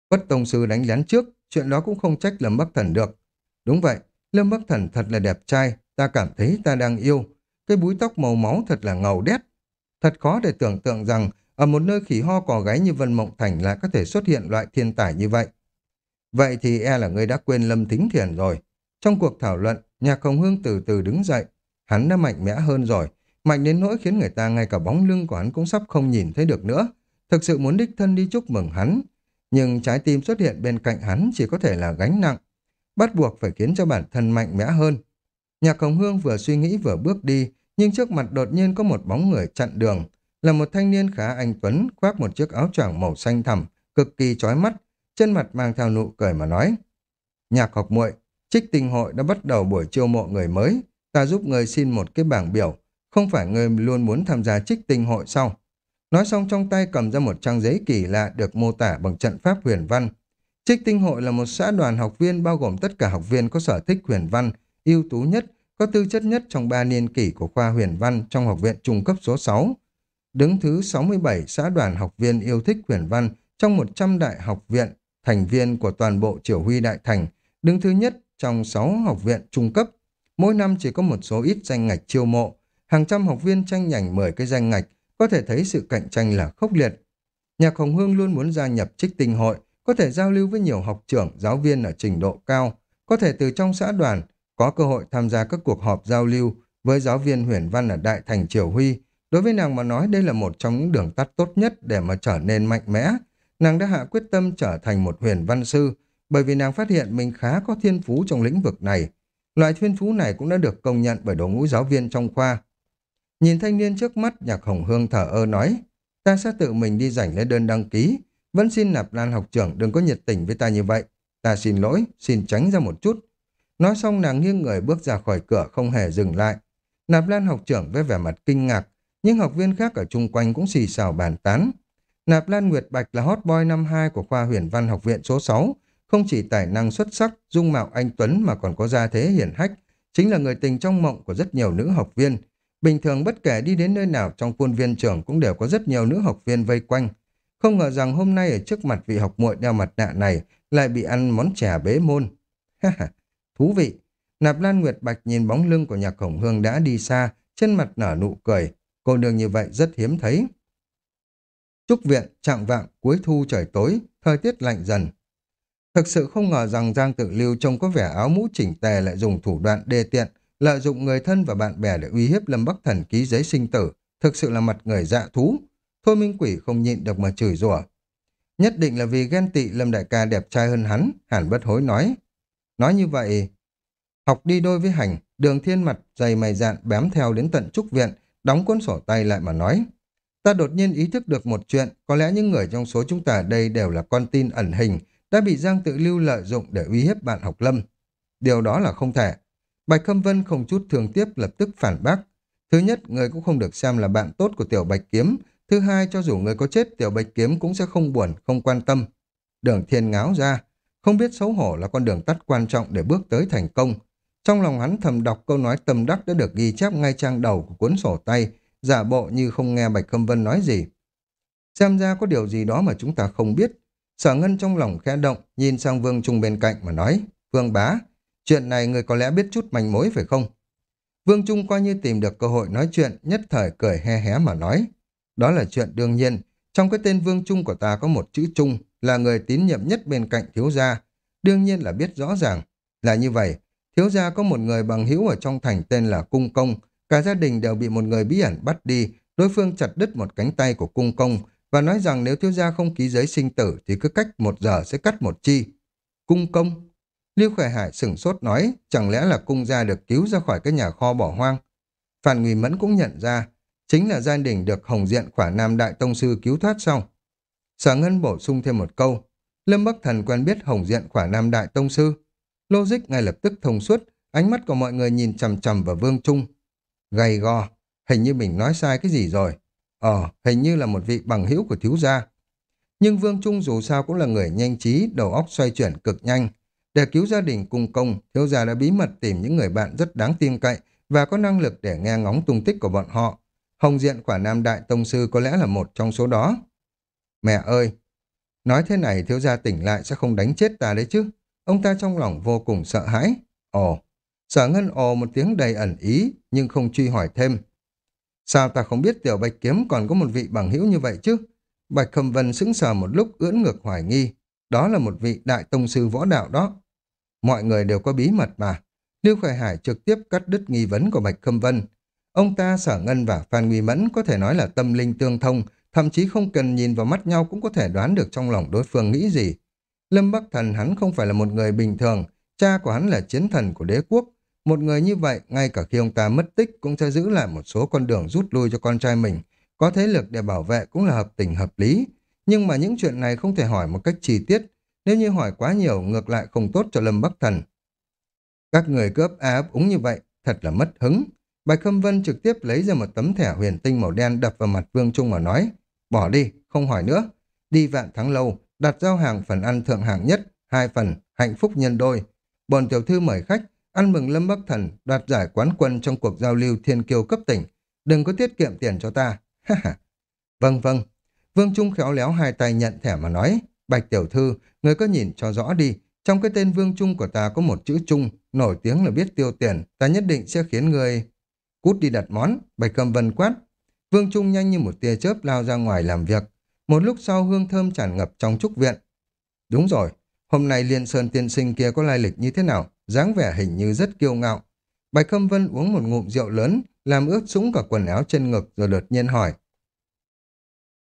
Quất tông sư đánh lén trước, chuyện đó cũng không trách Lâm Bắc Thần được. Đúng vậy, Lâm Bắc Thần thật là đẹp trai, ta cảm thấy ta đang yêu. Cái búi tóc màu máu thật là ngầu đét. Thật khó để tưởng tượng rằng ở một nơi khỉ ho cò gáy như Vân Mộng Thành lại có thể xuất hiện loại thiên tài như vậy. Vậy thì e là ngươi đã quên Lâm Thính Thiền rồi. Trong cuộc thảo luận, Nhạc Hồng Hương từ từ đứng dậy. Hắn đã mạnh mẽ hơn rồi. Mạnh đến nỗi khiến người ta ngay cả bóng lưng của hắn cũng sắp không nhìn thấy được nữa. Thực sự muốn đích thân đi chúc mừng hắn. Nhưng trái tim xuất hiện bên cạnh hắn chỉ có thể là gánh nặng. Bắt buộc phải khiến cho bản thân mạnh mẽ hơn. Nhạc Hồng Hương vừa suy nghĩ vừa bước đi, nhưng trước mặt đột nhiên có một bóng người chặn đường. Là một thanh niên khá anh Tuấn, khoác một chiếc áo choàng màu xanh thẳm, cực kỳ chói mắt, trên mặt mang theo nụ cười mà nói. Nhạc học muội, trích tinh hội đã bắt đầu buổi chiêu mộ người mới, ta giúp người xin một cái bảng biểu, không phải người luôn muốn tham gia trích tinh hội sau. Nói xong trong tay cầm ra một trang giấy kỳ lạ được mô tả bằng trận pháp huyền văn. Trích tinh hội là một xã đoàn học viên bao gồm tất cả học viên có sở thích huyền văn, ưu tú nhất, có tư chất nhất trong ba niên kỷ của khoa huyền văn trong học viện trung cấp số 6. Đứng thứ 67 xã đoàn học viên yêu thích huyền văn trong 100 đại học viện, thành viên của toàn bộ triều huy đại thành, đứng thứ nhất trong 6 học viện trung cấp. Mỗi năm chỉ có một số ít danh ngạch chiêu mộ, hàng trăm học viên tranh nhảnh 10 cái danh ngạch, có thể thấy sự cạnh tranh là khốc liệt. Nhạc Hồng Hương luôn muốn gia nhập trích tinh hội, có thể giao lưu với nhiều học trưởng, giáo viên ở trình độ cao, có thể từ trong xã đoàn, có cơ hội tham gia các cuộc họp giao lưu với giáo viên huyền văn ở Đại Thành Triều Huy. Đối với nàng mà nói đây là một trong những đường tắt tốt nhất để mà trở nên mạnh mẽ. Nàng đã hạ quyết tâm trở thành một huyền văn sư, bởi vì nàng phát hiện mình khá có thiên phú trong lĩnh vực này. Loại thiên phú này cũng đã được công nhận bởi đội ngũ giáo viên trong khoa. Nhìn thanh niên trước mắt, nhạc hồng hương thở ơ nói, ta sẽ tự mình đi giành lấy đơn đăng ký, vẫn xin nạp lan học trưởng đừng có nhiệt tình với ta như vậy. Ta xin lỗi, xin tránh ra một chút. Nói xong nàng nghiêng người bước ra khỏi cửa không hề dừng lại. Nạp lan học trưởng với vẻ mặt kinh ngạc, nhưng học viên khác ở chung quanh cũng xì xào bàn tán. Nạp Lan Nguyệt Bạch là hot boy năm 2 của khoa huyền văn học viện số 6, không chỉ tài năng xuất sắc, dung mạo anh Tuấn mà còn có gia thế hiển hách, chính là người tình trong mộng của rất nhiều nữ học viên, Bình thường bất kể đi đến nơi nào trong khuôn viên trường cũng đều có rất nhiều nữ học viên vây quanh. Không ngờ rằng hôm nay ở trước mặt vị học muội đeo mặt nạ này lại bị ăn món chè bế môn. Thú vị! Nạp Lan Nguyệt Bạch nhìn bóng lưng của nhạc khổng hương đã đi xa, trên mặt nở nụ cười. Cô nương như vậy rất hiếm thấy. Trúc viện, trạng vạng, cuối thu trời tối, thời tiết lạnh dần. Thực sự không ngờ rằng Giang Tự Lưu trông có vẻ áo mũ chỉnh tề lại dùng thủ đoạn đê tiện, lợi dụng người thân và bạn bè để uy hiếp Lâm Bắc Thần ký giấy sinh tử, thực sự là mặt người dạ thú. Thôi Minh Quỷ không nhịn được mà chửi rủa. Nhất định là vì ghen tị Lâm Đại ca đẹp trai hơn hắn, Hàn bất hối nói. Nói như vậy, học đi đôi với hành, đường thiên mặt dày mày dạn bám theo đến tận trúc viện, đóng cuốn sổ tay lại mà nói. Ta đột nhiên ý thức được một chuyện, có lẽ những người trong số chúng ta ở đây đều là con tin ẩn hình, đã bị Giang Tự Lưu lợi dụng để uy hiếp bạn học Lâm. Điều đó là không thể. Bạch Khâm Vân không chút thường tiếp lập tức phản bác. Thứ nhất, người cũng không được xem là bạn tốt của Tiểu Bạch Kiếm. Thứ hai, cho dù người có chết, Tiểu Bạch Kiếm cũng sẽ không buồn, không quan tâm. Đường thiên ngáo ra, không biết xấu hổ là con đường tắt quan trọng để bước tới thành công. Trong lòng hắn thầm đọc câu nói tâm đắc đã được ghi chép ngay trang đầu của cuốn sổ tay, giả bộ như không nghe Bạch Khâm Vân nói gì. Xem ra có điều gì đó mà chúng ta không biết. Sở Ngân trong lòng khẽ động, nhìn sang Vương Trung bên cạnh mà nói, Vương Bá, Chuyện này người có lẽ biết chút manh mối phải không? Vương Trung coi như tìm được cơ hội nói chuyện, nhất thời cười he hé mà nói. Đó là chuyện đương nhiên, trong cái tên Vương Trung của ta có một chữ Trung, là người tín nhiệm nhất bên cạnh thiếu gia. Đương nhiên là biết rõ ràng. Là như vậy, thiếu gia có một người bằng hữu ở trong thành tên là Cung Công, cả gia đình đều bị một người bí ẩn bắt đi, đối phương chặt đứt một cánh tay của Cung Công và nói rằng nếu thiếu gia không ký giấy sinh tử thì cứ cách một giờ sẽ cắt một chi. Cung Công Lưu Khải Hải sửng sốt nói, chẳng lẽ là cung gia được cứu ra khỏi cái nhà kho bỏ hoang? Phan Nguy Mẫn cũng nhận ra, chính là gia đình được Hồng Diện khỏa Nam Đại Tông Sư cứu thoát sau. Sở Ngân bổ sung thêm một câu, Lâm Bắc Thần quen biết Hồng Diện khỏa Nam Đại Tông Sư. Logic ngay lập tức thông suốt, ánh mắt của mọi người nhìn chầm chầm vào Vương Trung. Gầy gò hình như mình nói sai cái gì rồi. Ờ, hình như là một vị bằng hữu của thiếu gia. Nhưng Vương Trung dù sao cũng là người nhanh trí, đầu óc xoay chuyển cực nhanh. Để cứu gia đình cung công, thiếu gia đã bí mật tìm những người bạn rất đáng tin cậy và có năng lực để nghe ngóng tung tích của bọn họ. Hồng Diện quả Nam Đại Tông Sư có lẽ là một trong số đó. Mẹ ơi! Nói thế này thiếu gia tỉnh lại sẽ không đánh chết ta đấy chứ. Ông ta trong lòng vô cùng sợ hãi. Ồ! Sở ngân ồ một tiếng đầy ẩn ý nhưng không truy hỏi thêm. Sao ta không biết tiểu bạch kiếm còn có một vị bằng hữu như vậy chứ? Bạch Khâm Vân sững sờ một lúc ưỡn ngược hoài nghi. Đó là một vị đại tông sư võ đạo đó. Mọi người đều có bí mật mà. Lưu Khải Hải trực tiếp cắt đứt nghi vấn của Bạch Khâm Vân. Ông ta, Sở Ngân và Phan Nguy Mẫn có thể nói là tâm linh tương thông, thậm chí không cần nhìn vào mắt nhau cũng có thể đoán được trong lòng đối phương nghĩ gì. Lâm Bắc Thần hắn không phải là một người bình thường, cha của hắn là chiến thần của đế quốc. Một người như vậy, ngay cả khi ông ta mất tích cũng sẽ giữ lại một số con đường rút lui cho con trai mình. Có thế lực để bảo vệ cũng là hợp tình hợp lý. Nhưng mà những chuyện này không thể hỏi một cách chi tiết. Nếu như hỏi quá nhiều, ngược lại không tốt cho Lâm Bắc Thần. Các người cướp á ấp úng như vậy, thật là mất hứng. Bạch Khâm Vân trực tiếp lấy ra một tấm thẻ huyền tinh màu đen đập vào mặt Vương Trung mà nói, bỏ đi, không hỏi nữa. Đi vạn thắng lâu, đặt giao hàng phần ăn thượng hạng nhất, hai phần, hạnh phúc nhân đôi. Bồn tiểu thư mời khách, ăn mừng Lâm Bắc Thần đoạt giải quán quân trong cuộc giao lưu thiên kiêu cấp tỉnh. Đừng có tiết kiệm tiền cho ta. [LAUGHS] vâng vâng. Vương Trung khéo léo hai tay nhận thẻ mà nói, Bạch tiểu thư, người có nhìn cho rõ đi, trong cái tên Vương Trung của ta có một chữ Trung, nổi tiếng là biết tiêu tiền, ta nhất định sẽ khiến người... Cút đi đặt món, Bạch Cầm Vân quát. Vương Trung nhanh như một tia chớp lao ra ngoài làm việc. Một lúc sau hương thơm tràn ngập trong trúc viện. Đúng rồi, hôm nay Liên Sơn tiên sinh kia có lai lịch như thế nào? Dáng vẻ hình như rất kiêu ngạo. Bạch Khâm Vân uống một ngụm rượu lớn, làm ướt sũng cả quần áo trên ngực rồi đột nhiên hỏi.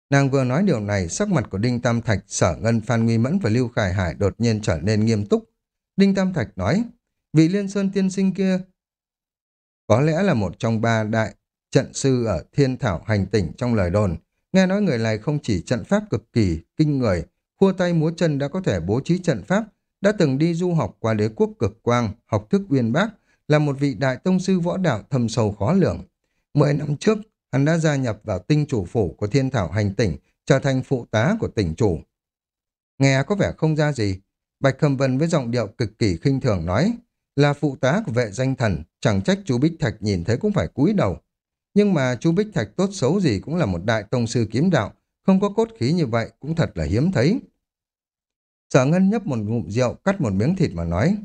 Nàng vừa nói điều này, sắc mặt của Đinh Tam Thạch, Sở Ngân, Phan Nguy Mẫn và Lưu Khải Hải đột nhiên trở nên nghiêm túc. Đinh Tam Thạch nói, vị Liên Sơn tiên sinh kia có lẽ là một trong ba đại trận sư ở Thiên Thảo hành tỉnh trong lời đồn. Nghe nói người này không chỉ trận pháp cực kỳ, kinh người, khua tay múa chân đã có thể bố trí trận pháp, đã từng đi du học qua đế quốc cực quang, học thức uyên bác, là một vị đại tông sư võ đạo thâm sâu khó lường. Mười năm trước, hắn đã gia nhập vào tinh chủ phủ của thiên thảo hành tỉnh, trở thành phụ tá của tỉnh chủ. Nghe có vẻ không ra gì, Bạch Khâm Vân với giọng điệu cực kỳ khinh thường nói, là phụ tá của vệ danh thần, chẳng trách chú Bích Thạch nhìn thấy cũng phải cúi đầu. Nhưng mà chú Bích Thạch tốt xấu gì cũng là một đại tông sư kiếm đạo, không có cốt khí như vậy cũng thật là hiếm thấy. Sở Ngân nhấp một ngụm rượu, cắt một miếng thịt mà nói,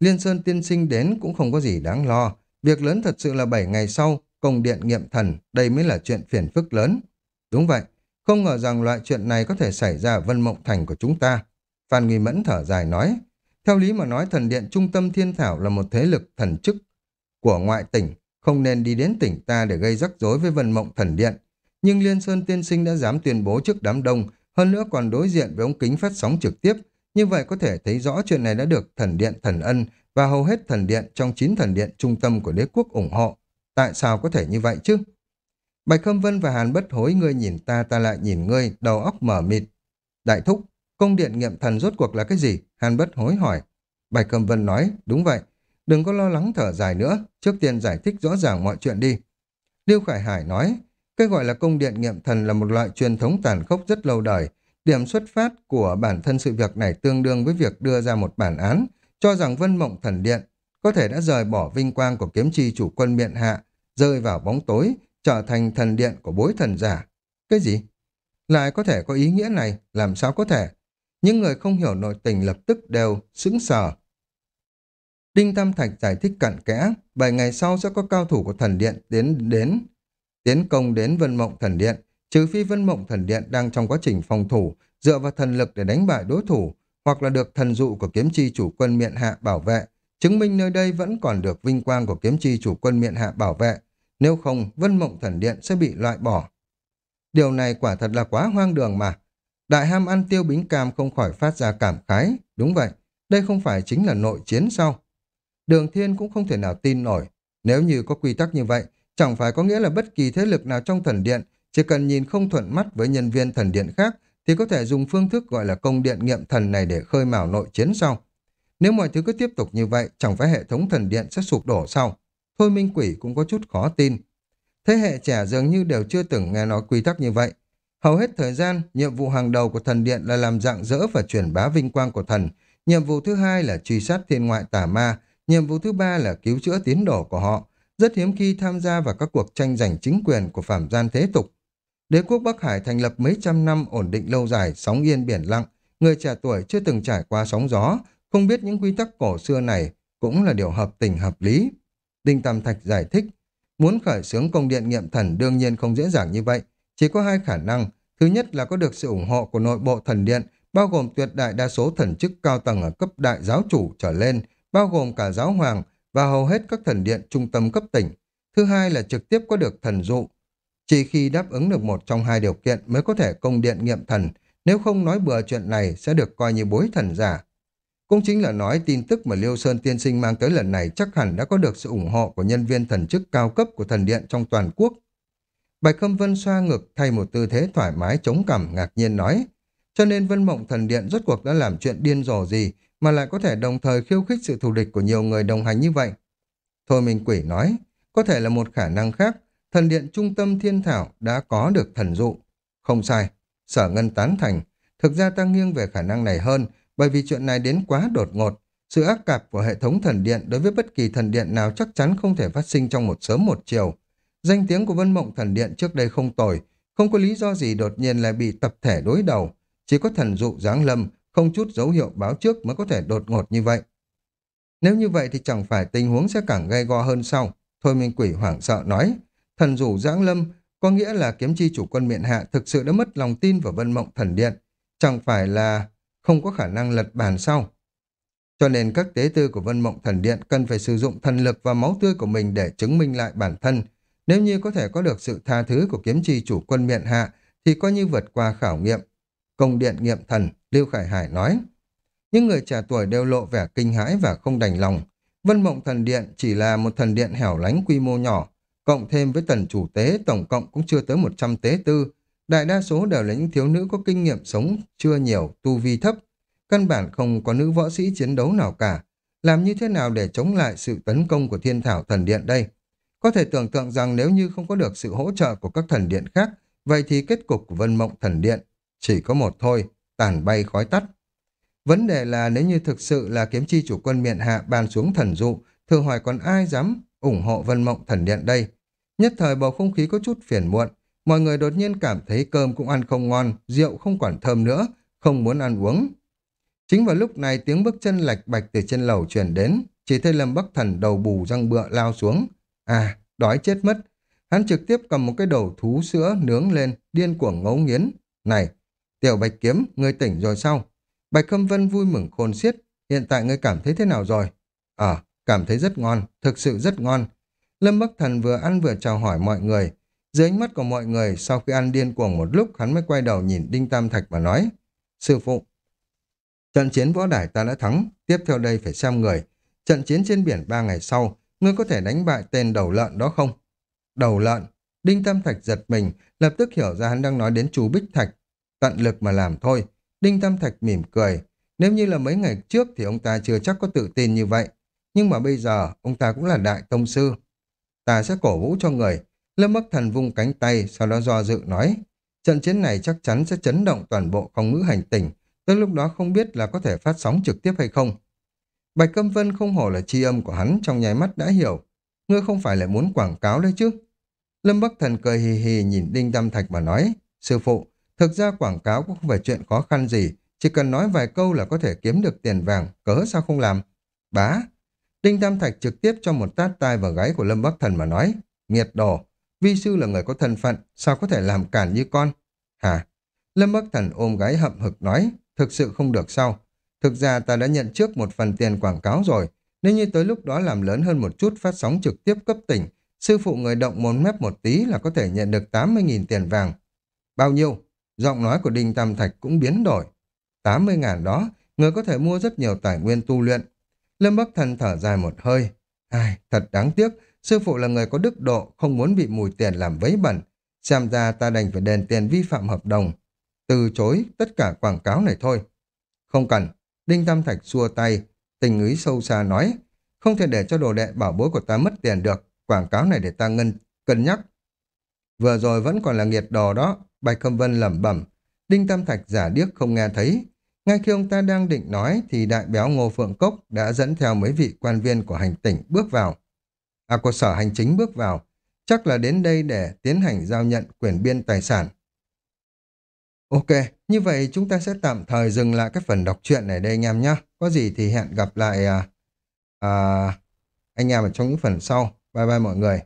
Liên Sơn tiên sinh đến cũng không có gì đáng lo, việc lớn thật sự là 7 ngày sau, công điện nghiệm thần, đây mới là chuyện phiền phức lớn. Đúng vậy, không ngờ rằng loại chuyện này có thể xảy ra ở Vân Mộng Thành của chúng ta. Phan Nguy Mẫn thở dài nói, theo lý mà nói thần điện trung tâm thiên thảo là một thế lực thần chức của ngoại tỉnh, không nên đi đến tỉnh ta để gây rắc rối với Vân Mộng thần điện. Nhưng Liên Sơn tiên sinh đã dám tuyên bố trước đám đông, hơn nữa còn đối diện với ống kính phát sóng trực tiếp, như vậy có thể thấy rõ chuyện này đã được thần điện thần ân và hầu hết thần điện trong chín thần điện trung tâm của đế quốc ủng hộ. Tại sao có thể như vậy chứ? Bạch Khâm Vân và Hàn bất hối ngươi nhìn ta ta lại nhìn ngươi, đầu óc mở mịt. Đại thúc, công điện nghiệm thần rốt cuộc là cái gì? Hàn bất hối hỏi. Bạch Khâm Vân nói, đúng vậy. Đừng có lo lắng thở dài nữa, trước tiên giải thích rõ ràng mọi chuyện đi. Liêu Khải Hải nói, cái gọi là công điện nghiệm thần là một loại truyền thống tàn khốc rất lâu đời. Điểm xuất phát của bản thân sự việc này tương đương với việc đưa ra một bản án, cho rằng Vân Mộng Thần Điện có thể đã rời bỏ vinh quang của kiếm chi chủ quân miện hạ, rơi vào bóng tối, trở thành thần điện của bối thần giả. Cái gì? Lại có thể có ý nghĩa này, làm sao có thể? Những người không hiểu nội tình lập tức đều sững sờ. Đinh Tam Thạch giải thích cặn kẽ, bảy ngày sau sẽ có cao thủ của thần điện đến đến tiến công đến Vân Mộng Thần Điện, trừ phi Vân Mộng Thần Điện đang trong quá trình phòng thủ, dựa vào thần lực để đánh bại đối thủ, hoặc là được thần dụ của kiếm chi chủ quân miện hạ bảo vệ, chứng minh nơi đây vẫn còn được vinh quang của kiếm chi chủ quân miện hạ bảo vệ. Nếu không, Vân Mộng Thần Điện sẽ bị loại bỏ. Điều này quả thật là quá hoang đường mà. Đại ham ăn tiêu bính cam không khỏi phát ra cảm khái. Đúng vậy, đây không phải chính là nội chiến sao? Đường Thiên cũng không thể nào tin nổi. Nếu như có quy tắc như vậy, chẳng phải có nghĩa là bất kỳ thế lực nào trong thần điện chỉ cần nhìn không thuận mắt với nhân viên thần điện khác thì có thể dùng phương thức gọi là công điện nghiệm thần này để khơi mào nội chiến sau. Nếu mọi thứ cứ tiếp tục như vậy, chẳng phải hệ thống thần điện sẽ sụp đổ sau. Thôi Minh Quỷ cũng có chút khó tin. Thế hệ trẻ dường như đều chưa từng nghe nói quy tắc như vậy. Hầu hết thời gian, nhiệm vụ hàng đầu của thần điện là làm dạng dỡ và truyền bá vinh quang của thần. Nhiệm vụ thứ hai là truy sát thiên ngoại tà ma. Nhiệm vụ thứ ba là cứu chữa tín đồ của họ. Rất hiếm khi tham gia vào các cuộc tranh giành chính quyền của phạm gian thế tục. Đế quốc Bắc Hải thành lập mấy trăm năm ổn định lâu dài, sóng yên biển lặng. Người trẻ tuổi chưa từng trải qua sóng gió, không biết những quy tắc cổ xưa này cũng là điều hợp tình hợp lý. Đinh Tam Thạch giải thích, muốn khởi xướng công điện nghiệm thần đương nhiên không dễ dàng như vậy, chỉ có hai khả năng. Thứ nhất là có được sự ủng hộ của nội bộ thần điện, bao gồm tuyệt đại đa số thần chức cao tầng ở cấp đại giáo chủ trở lên, bao gồm cả giáo hoàng và hầu hết các thần điện trung tâm cấp tỉnh. Thứ hai là trực tiếp có được thần dụ. Chỉ khi đáp ứng được một trong hai điều kiện mới có thể công điện nghiệm thần, nếu không nói bừa chuyện này sẽ được coi như bối thần giả. Cũng chính là nói tin tức mà Liêu Sơn tiên sinh mang tới lần này chắc hẳn đã có được sự ủng hộ của nhân viên thần chức cao cấp của thần điện trong toàn quốc. Bạch Khâm Vân xoa ngực thay một tư thế thoải mái chống cằm ngạc nhiên nói. Cho nên Vân Mộng thần điện rốt cuộc đã làm chuyện điên rồ gì mà lại có thể đồng thời khiêu khích sự thù địch của nhiều người đồng hành như vậy. Thôi mình Quỷ nói, có thể là một khả năng khác, thần điện trung tâm thiên thảo đã có được thần dụ. Không sai, sở ngân tán thành. Thực ra ta nghiêng về khả năng này hơn, bởi vì chuyện này đến quá đột ngột. Sự ác cạp của hệ thống thần điện đối với bất kỳ thần điện nào chắc chắn không thể phát sinh trong một sớm một chiều. Danh tiếng của Vân Mộng thần điện trước đây không tồi, không có lý do gì đột nhiên lại bị tập thể đối đầu. Chỉ có thần dụ giáng lâm, không chút dấu hiệu báo trước mới có thể đột ngột như vậy. Nếu như vậy thì chẳng phải tình huống sẽ càng gay go hơn sau. Thôi Minh Quỷ hoảng sợ nói, thần rủ giáng lâm có nghĩa là kiếm chi chủ quân miện hạ thực sự đã mất lòng tin vào Vân Mộng thần điện. Chẳng phải là không có khả năng lật bàn sau. Cho nên các tế tư của Vân Mộng Thần Điện cần phải sử dụng thần lực và máu tươi của mình để chứng minh lại bản thân. Nếu như có thể có được sự tha thứ của kiếm chi chủ quân miện hạ, thì coi như vượt qua khảo nghiệm. Công điện nghiệm thần, Lưu Khải Hải nói. Những người trẻ tuổi đều lộ vẻ kinh hãi và không đành lòng. Vân Mộng Thần Điện chỉ là một thần điện hẻo lánh quy mô nhỏ, cộng thêm với tần chủ tế tổng cộng cũng chưa tới 100 tế tư, Đại đa số đều là những thiếu nữ có kinh nghiệm sống chưa nhiều, tu vi thấp. Căn bản không có nữ võ sĩ chiến đấu nào cả. Làm như thế nào để chống lại sự tấn công của thiên thảo thần điện đây? Có thể tưởng tượng rằng nếu như không có được sự hỗ trợ của các thần điện khác, vậy thì kết cục của vân mộng thần điện chỉ có một thôi, tàn bay khói tắt. Vấn đề là nếu như thực sự là kiếm chi chủ quân miện hạ bàn xuống thần dụ, thử hỏi còn ai dám ủng hộ vân mộng thần điện đây? Nhất thời bầu không khí có chút phiền muộn, mọi người đột nhiên cảm thấy cơm cũng ăn không ngon, rượu không còn thơm nữa, không muốn ăn uống. Chính vào lúc này tiếng bước chân lạch bạch từ trên lầu truyền đến, chỉ thấy Lâm Bắc Thần đầu bù răng bựa lao xuống. À, đói chết mất. Hắn trực tiếp cầm một cái đầu thú sữa nướng lên, điên cuồng ngấu nghiến. Này, tiểu bạch kiếm, ngươi tỉnh rồi sao? Bạch Khâm Vân vui mừng khôn xiết, hiện tại ngươi cảm thấy thế nào rồi? Ờ, cảm thấy rất ngon, thực sự rất ngon. Lâm Bắc Thần vừa ăn vừa chào hỏi mọi người, dưới ánh mắt của mọi người, sau khi ăn điên cuồng một lúc, hắn mới quay đầu nhìn Đinh Tam Thạch và nói, Sư phụ, trận chiến võ đài ta đã thắng, tiếp theo đây phải xem người. Trận chiến trên biển ba ngày sau, ngươi có thể đánh bại tên đầu lợn đó không? Đầu lợn, Đinh Tam Thạch giật mình, lập tức hiểu ra hắn đang nói đến chú Bích Thạch. Tận lực mà làm thôi. Đinh Tam Thạch mỉm cười. Nếu như là mấy ngày trước thì ông ta chưa chắc có tự tin như vậy. Nhưng mà bây giờ, ông ta cũng là đại tông sư. Ta sẽ cổ vũ cho người, Lâm Bắc Thần vung cánh tay, sau đó do dự nói, trận chiến này chắc chắn sẽ chấn động toàn bộ không ngữ hành tinh, tới lúc đó không biết là có thể phát sóng trực tiếp hay không. Bạch Câm Vân không hổ là chi âm của hắn trong nháy mắt đã hiểu, ngươi không phải lại muốn quảng cáo đấy chứ. Lâm Bắc Thần cười hì hì nhìn Đinh tam Thạch mà nói, sư phụ, thực ra quảng cáo cũng không phải chuyện khó khăn gì, chỉ cần nói vài câu là có thể kiếm được tiền vàng, cớ sao không làm. Bá, Đinh Tam Thạch trực tiếp cho một tát tai vào gáy của Lâm Bắc Thần mà nói, nghiệt đồ, vi sư là người có thân phận, sao có thể làm cản như con? Hả? Lâm Bắc Thần ôm gáy hậm hực nói, thực sự không được sao? Thực ra ta đã nhận trước một phần tiền quảng cáo rồi, nếu như tới lúc đó làm lớn hơn một chút phát sóng trực tiếp cấp tỉnh, sư phụ người động một mép một tí là có thể nhận được 80.000 tiền vàng. Bao nhiêu? Giọng nói của Đinh Tam Thạch cũng biến đổi. 80.000 đó, người có thể mua rất nhiều tài nguyên tu luyện. Lâm Bắc Thần thở dài một hơi. Ai, thật đáng tiếc, sư phụ là người có đức độ, không muốn bị mùi tiền làm vấy bẩn. Xem ra ta đành phải đền tiền vi phạm hợp đồng. Từ chối tất cả quảng cáo này thôi. Không cần. Đinh Tam Thạch xua tay, tình ý sâu xa nói. Không thể để cho đồ đệ bảo bối của ta mất tiền được. Quảng cáo này để ta ngân cân nhắc. Vừa rồi vẫn còn là nghiệt đồ đó. Bạch Khâm Vân lẩm bẩm. Đinh Tam Thạch giả điếc không nghe thấy. Ngay khi ông ta đang định nói thì đại béo Ngô Phượng Cốc đã dẫn theo mấy vị quan viên của hành tỉnh bước vào. À của sở hành chính bước vào. Chắc là đến đây để tiến hành giao nhận quyền biên tài sản. Ok, như vậy chúng ta sẽ tạm thời dừng lại cái phần đọc truyện này đây anh em nhé. Có gì thì hẹn gặp lại à, à, anh em ở trong những phần sau. Bye bye mọi người.